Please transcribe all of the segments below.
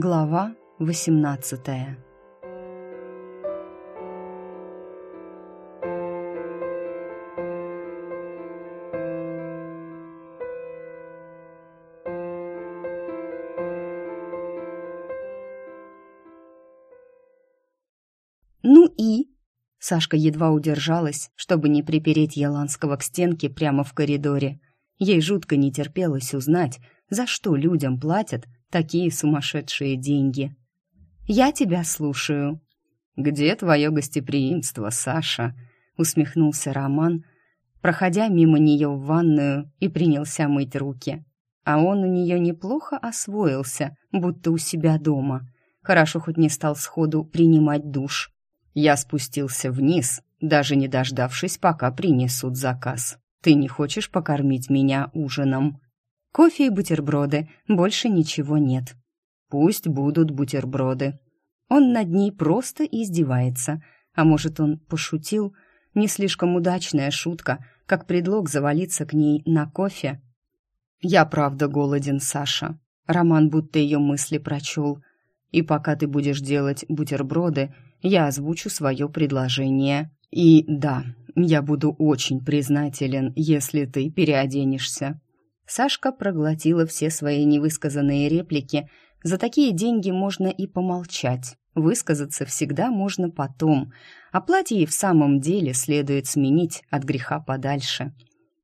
Глава 18 «Ну и?» Сашка едва удержалась, чтобы не припереть Еланского к стенке прямо в коридоре. Ей жутко не терпелось узнать, за что людям платят такие сумасшедшие деньги. «Я тебя слушаю». «Где твое гостеприимство, Саша?» — усмехнулся Роман, проходя мимо нее в ванную и принялся мыть руки. А он у нее неплохо освоился, будто у себя дома. Хорошо хоть не стал сходу принимать душ. Я спустился вниз, даже не дождавшись, пока принесут заказ. Ты не хочешь покормить меня ужином? Кофе и бутерброды, больше ничего нет. Пусть будут бутерброды. Он над ней просто издевается. А может, он пошутил? Не слишком удачная шутка, как предлог завалиться к ней на кофе. «Я правда голоден, Саша». Роман будто ее мысли прочел. «И пока ты будешь делать бутерброды, я озвучу свое предложение. И да, я буду очень признателен, если ты переоденешься». Сашка проглотила все свои невысказанные реплики. За такие деньги можно и помолчать. Высказаться всегда можно потом, а платье и в самом деле следует сменить от греха подальше.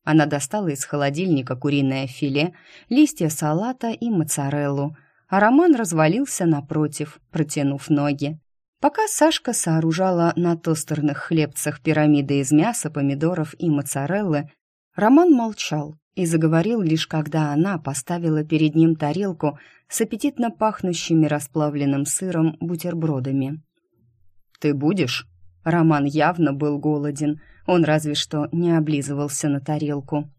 Она достала из холодильника куриное филе, листья салата и моцареллу, а Роман развалился напротив, протянув ноги. Пока Сашка сооружала на тостерных хлебцах пирамиды из мяса, помидоров и моцареллы, Роман молчал и заговорил лишь когда она поставила перед ним тарелку с аппетитно пахнущими расплавленным сыром бутербродами. «Ты будешь?» Роман явно был голоден, он разве что не облизывался на тарелку.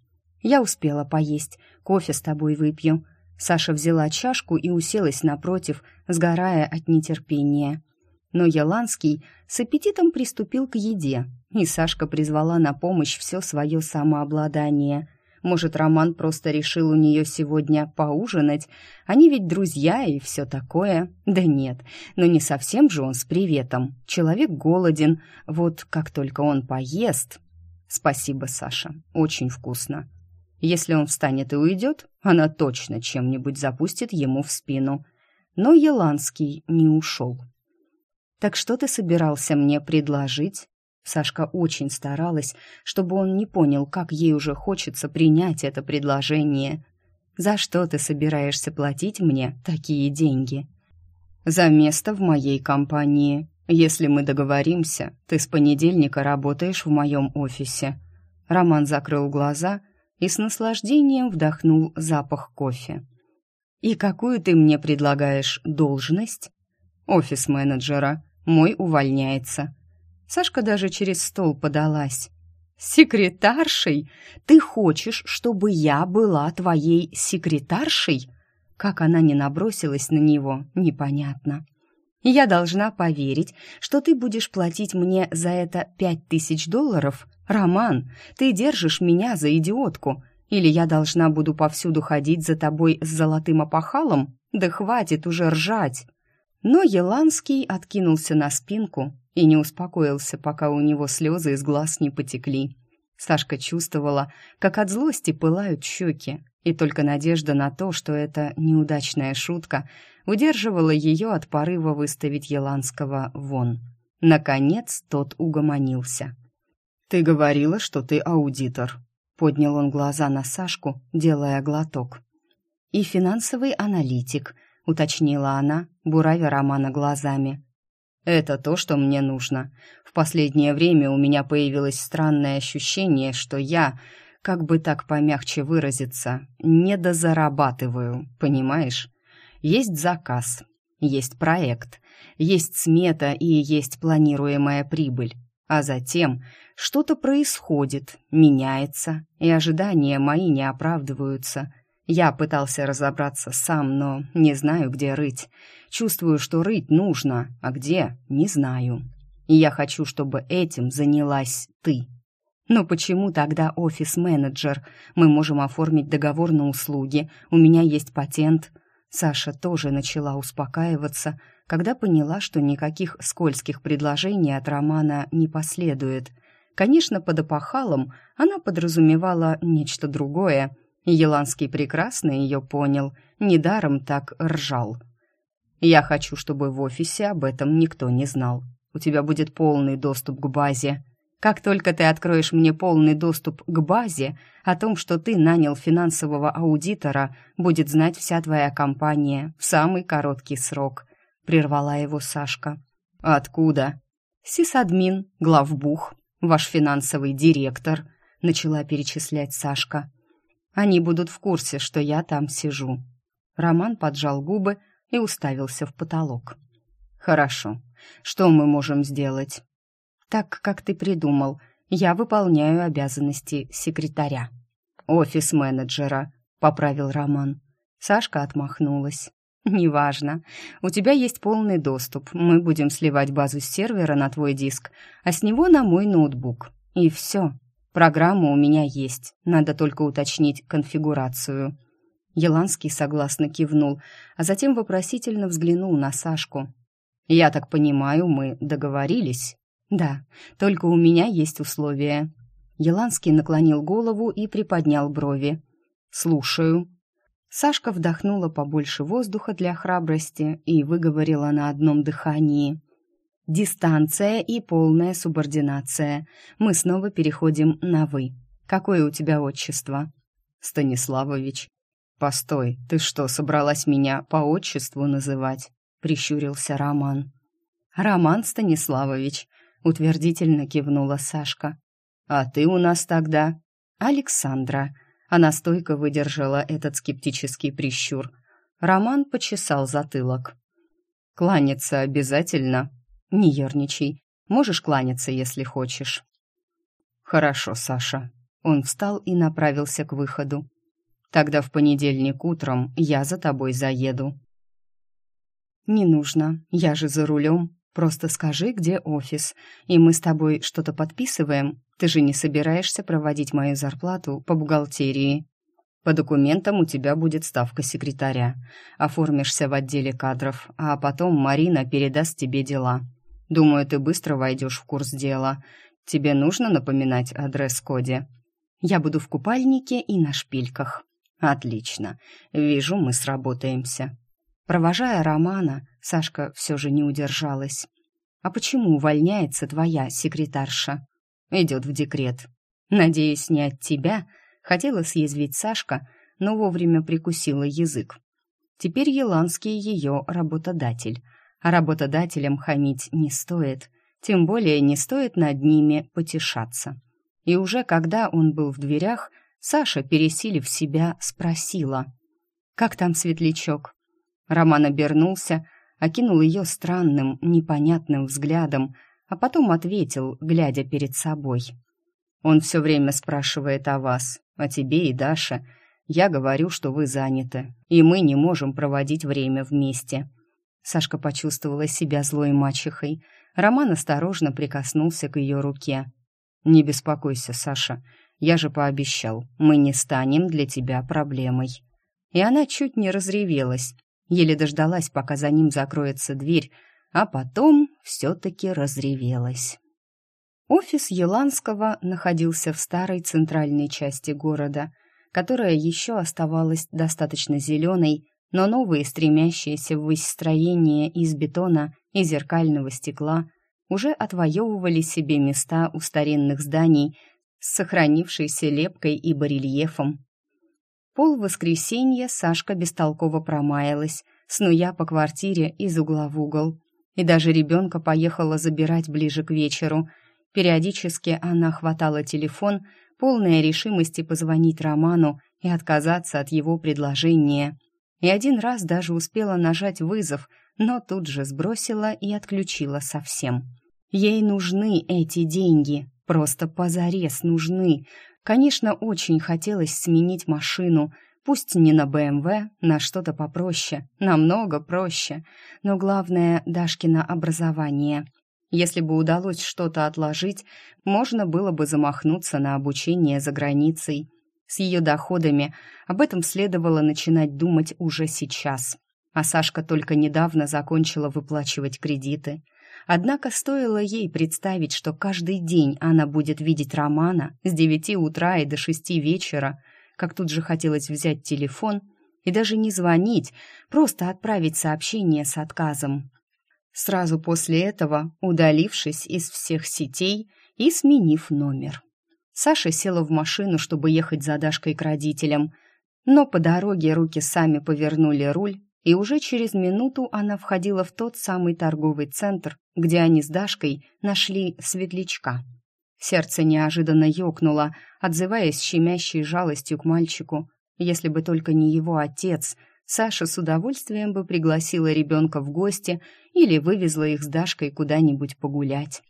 «Я успела поесть, кофе с тобой выпью». Саша взяла чашку и уселась напротив, сгорая от нетерпения но Яланский с аппетитом приступил к еде, и Сашка призвала на помощь все свое самообладание. Может, Роман просто решил у нее сегодня поужинать? Они ведь друзья и все такое. Да нет, но не совсем же он с приветом. Человек голоден, вот как только он поест... Спасибо, Саша, очень вкусно. Если он встанет и уйдет, она точно чем-нибудь запустит ему в спину. Но Еланский не ушел. «Так что ты собирался мне предложить?» Сашка очень старалась, чтобы он не понял, как ей уже хочется принять это предложение. «За что ты собираешься платить мне такие деньги?» «За место в моей компании. Если мы договоримся, ты с понедельника работаешь в моем офисе». Роман закрыл глаза и с наслаждением вдохнул запах кофе. «И какую ты мне предлагаешь должность?» «Офис-менеджера», мой увольняется. Сашка даже через стол подалась. «Секретаршей? Ты хочешь, чтобы я была твоей секретаршей?» Как она не набросилась на него, непонятно. «Я должна поверить, что ты будешь платить мне за это пять тысяч долларов? Роман, ты держишь меня за идиотку. Или я должна буду повсюду ходить за тобой с золотым опахалом? Да хватит уже ржать!» Но Еланский откинулся на спинку и не успокоился, пока у него слезы из глаз не потекли. Сашка чувствовала, как от злости пылают щеки, и только надежда на то, что это неудачная шутка, удерживала ее от порыва выставить Еланского вон. Наконец тот угомонился. «Ты говорила, что ты аудитор», — поднял он глаза на Сашку, делая глоток. «И финансовый аналитик», — уточнила она, буравя Романа глазами. «Это то, что мне нужно. В последнее время у меня появилось странное ощущение, что я, как бы так помягче выразиться, недозарабатываю, понимаешь? Есть заказ, есть проект, есть смета и есть планируемая прибыль. А затем что-то происходит, меняется, и ожидания мои не оправдываются». Я пытался разобраться сам, но не знаю, где рыть. Чувствую, что рыть нужно, а где — не знаю. И я хочу, чтобы этим занялась ты. Но почему тогда офис-менеджер? Мы можем оформить договор на услуги. У меня есть патент. Саша тоже начала успокаиваться, когда поняла, что никаких скользких предложений от Романа не последует. Конечно, под опахалом она подразумевала нечто другое, Еланский прекрасно ее понял, недаром так ржал. «Я хочу, чтобы в офисе об этом никто не знал. У тебя будет полный доступ к базе. Как только ты откроешь мне полный доступ к базе, о том, что ты нанял финансового аудитора, будет знать вся твоя компания в самый короткий срок», — прервала его Сашка. «Откуда?» «Сисадмин, главбух, ваш финансовый директор», — начала перечислять Сашка. «Они будут в курсе, что я там сижу». Роман поджал губы и уставился в потолок. «Хорошо. Что мы можем сделать?» «Так, как ты придумал. Я выполняю обязанности секретаря». «Офис-менеджера», — поправил Роман. Сашка отмахнулась. «Неважно. У тебя есть полный доступ. Мы будем сливать базу с сервера на твой диск, а с него на мой ноутбук. И все. Программа у меня есть. Надо только уточнить конфигурацию». Еланский согласно кивнул, а затем вопросительно взглянул на Сашку. «Я так понимаю, мы договорились?» «Да, только у меня есть условия». Еланский наклонил голову и приподнял брови. «Слушаю». Сашка вдохнула побольше воздуха для храбрости и выговорила на одном дыхании. «Дистанция и полная субординация. Мы снова переходим на «вы». Какое у тебя отчество?» «Станиславович». «Постой, ты что, собралась меня по отчеству называть?» — прищурился Роман. «Роман Станиславович», — утвердительно кивнула Сашка. «А ты у нас тогда?» «Александра». Она стойко выдержала этот скептический прищур. Роман почесал затылок. «Кланяться обязательно?» «Не ерничай. Можешь кланяться, если хочешь». «Хорошо, Саша». Он встал и направился к выходу. Тогда в понедельник утром я за тобой заеду». «Не нужно, я же за рулем. Просто скажи, где офис, и мы с тобой что-то подписываем. Ты же не собираешься проводить мою зарплату по бухгалтерии. По документам у тебя будет ставка секретаря. Оформишься в отделе кадров, а потом Марина передаст тебе дела. Думаю, ты быстро войдешь в курс дела. Тебе нужно напоминать о дресс-коде. Я буду в купальнике и на шпильках. Отлично. Вижу, мы сработаемся. Провожая Романа, Сашка все же не удержалась. А почему увольняется твоя секретарша? Идет в декрет. Надеюсь, не от тебя. Хотела съязвить Сашка, но вовремя прикусила язык. Теперь Еланский ее работодатель. А работодателям хамить не стоит. Тем более не стоит над ними потешаться. И уже когда он был в дверях, Саша, пересилив себя, спросила. «Как там светлячок?» Роман обернулся, окинул ее странным, непонятным взглядом, а потом ответил, глядя перед собой. «Он все время спрашивает о вас, о тебе и Даше. Я говорю, что вы заняты, и мы не можем проводить время вместе». Сашка почувствовала себя злой мачехой. Роман осторожно прикоснулся к ее руке. «Не беспокойся, Саша. Я же пообещал, мы не станем для тебя проблемой». И она чуть не разревелась, еле дождалась, пока за ним закроется дверь, а потом все-таки разревелась. Офис Еланского находился в старой центральной части города, которая еще оставалась достаточно зеленой, но новые, стремящиеся ввысь строения из бетона и зеркального стекла, уже отвоевывали себе места у старинных зданий с сохранившейся лепкой и барельефом. Пол воскресенья Сашка бестолково промаялась, снуя по квартире из угла в угол. И даже ребенка поехала забирать ближе к вечеру. Периодически она хватала телефон, полная решимости позвонить Роману и отказаться от его предложения. И один раз даже успела нажать вызов, но тут же сбросила и отключила совсем. Ей нужны эти деньги, Просто позарез нужны. Конечно, очень хотелось сменить машину, пусть не на БМВ, на что-то попроще, намного проще. Но главное — Дашкино образование. Если бы удалось что-то отложить, можно было бы замахнуться на обучение за границей. С ее доходами об этом следовало начинать думать уже сейчас. А Сашка только недавно закончила выплачивать кредиты. Однако стоило ей представить, что каждый день она будет видеть Романа с девяти утра и до шести вечера, как тут же хотелось взять телефон и даже не звонить, просто отправить сообщение с отказом. Сразу после этого удалившись из всех сетей и сменив номер. Саша села в машину, чтобы ехать за Дашкой к родителям, но по дороге руки сами повернули руль, и уже через минуту она входила в тот самый торговый центр, где они с Дашкой нашли светлячка. Сердце неожиданно ёкнуло, отзываясь щемящей жалостью к мальчику. Если бы только не его отец, Саша с удовольствием бы пригласила ребенка в гости или вывезла их с Дашкой куда-нибудь погулять.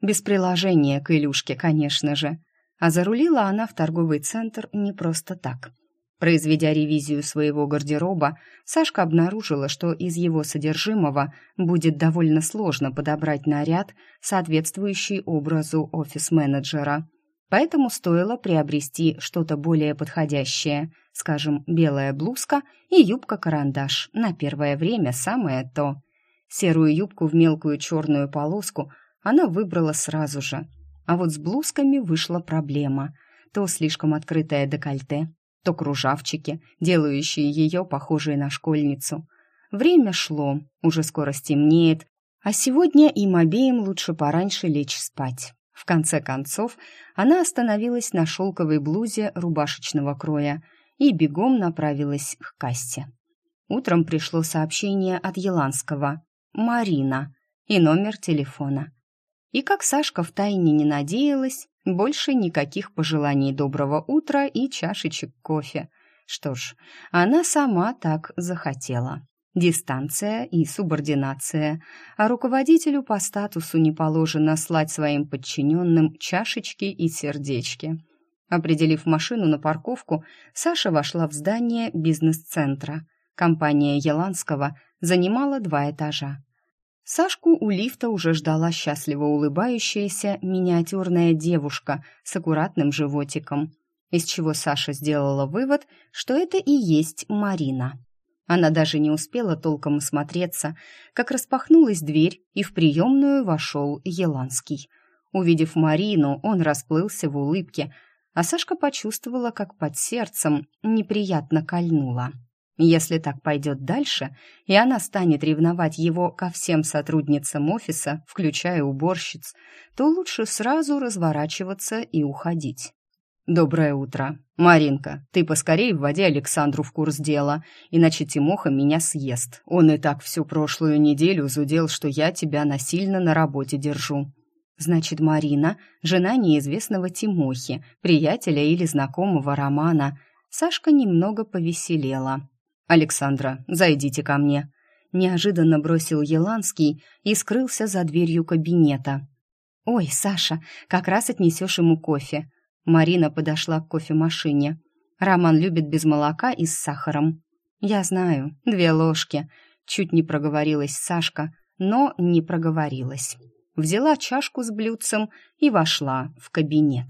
Без приложения к Илюшке, конечно же. А зарулила она в торговый центр не просто так. Произведя ревизию своего гардероба, Сашка обнаружила, что из его содержимого будет довольно сложно подобрать наряд, соответствующий образу офис-менеджера. Поэтому стоило приобрести что-то более подходящее, скажем, белая блузка и юбка-карандаш, на первое время самое то. Серую юбку в мелкую черную полоску она выбрала сразу же – а вот с блузками вышла проблема. То слишком открытое декольте, то кружавчики, делающие ее похожей на школьницу. Время шло, уже скоро стемнеет, а сегодня им обеим лучше пораньше лечь спать. В конце концов, она остановилась на шелковой блузе рубашечного кроя и бегом направилась к кассе. Утром пришло сообщение от Еланского «Марина» и номер телефона. И как Сашка втайне не надеялась, больше никаких пожеланий доброго утра и чашечек кофе. Что ж, она сама так захотела. Дистанция и субординация, а руководителю по статусу не положено слать своим подчиненным чашечки и сердечки. Определив машину на парковку, Саша вошла в здание бизнес-центра. Компания Еланского занимала два этажа. Сашку у лифта уже ждала счастливо улыбающаяся миниатюрная девушка с аккуратным животиком, из чего Саша сделала вывод, что это и есть Марина. Она даже не успела толком осмотреться, как распахнулась дверь, и в приемную вошел Еланский. Увидев Марину, он расплылся в улыбке, а Сашка почувствовала, как под сердцем неприятно кольнуло. Если так пойдет дальше, и она станет ревновать его ко всем сотрудницам офиса, включая уборщиц, то лучше сразу разворачиваться и уходить. «Доброе утро. Маринка, ты поскорей вводи Александру в курс дела, иначе Тимоха меня съест. Он и так всю прошлую неделю зудел, что я тебя насильно на работе держу». Значит, Марина — жена неизвестного Тимохи, приятеля или знакомого Романа. Сашка немного повеселела. «Александра, зайдите ко мне», — неожиданно бросил Еланский и скрылся за дверью кабинета. «Ой, Саша, как раз отнесешь ему кофе». Марина подошла к кофемашине. Роман любит без молока и с сахаром. «Я знаю, две ложки», — чуть не проговорилась Сашка, но не проговорилась. Взяла чашку с блюдцем и вошла в кабинет.